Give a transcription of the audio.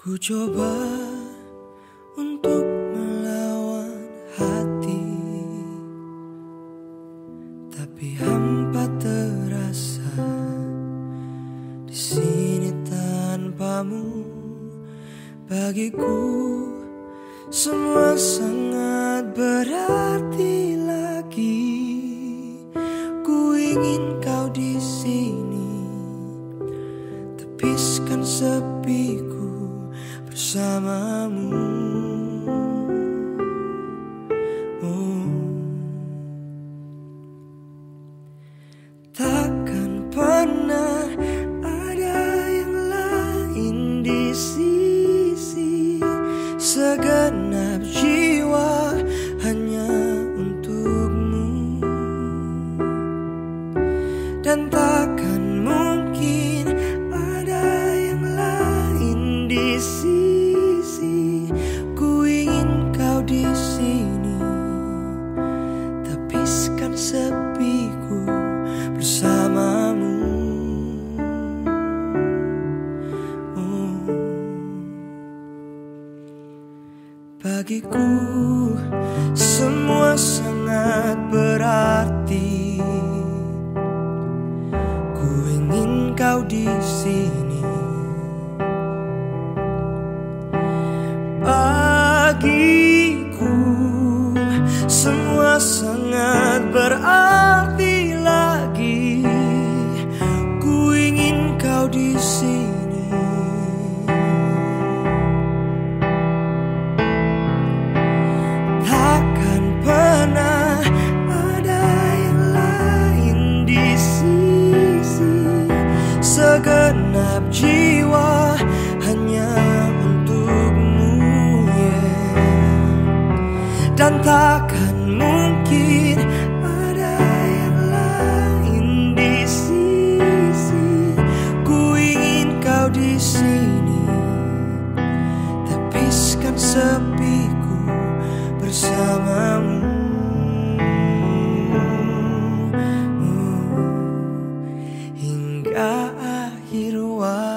Ku coba untuk melawan hati. Tapi hampa terasa di sini tanpamu. Bagiku semua sangat berarti lagi. Ku ingin kau di sini. Tepiskan sepiku bersamamu oh. Takkan pernah ada yang lain di sisi Segenap jiwa hanya untukmu Dan takkan mungkin ada yang lain di sisi sepiku bersamamu. Bagiku semua sangat berarti Ku ingin kau di sini Bagiku semua sangat berarti lagi Ku ingin kau di sini Takkan pernah ada yang lain di sisi Segenap jiwa hanya untukmu yeah. Dan takkan mungkin sepiku bersamamu hingga akhir waktu.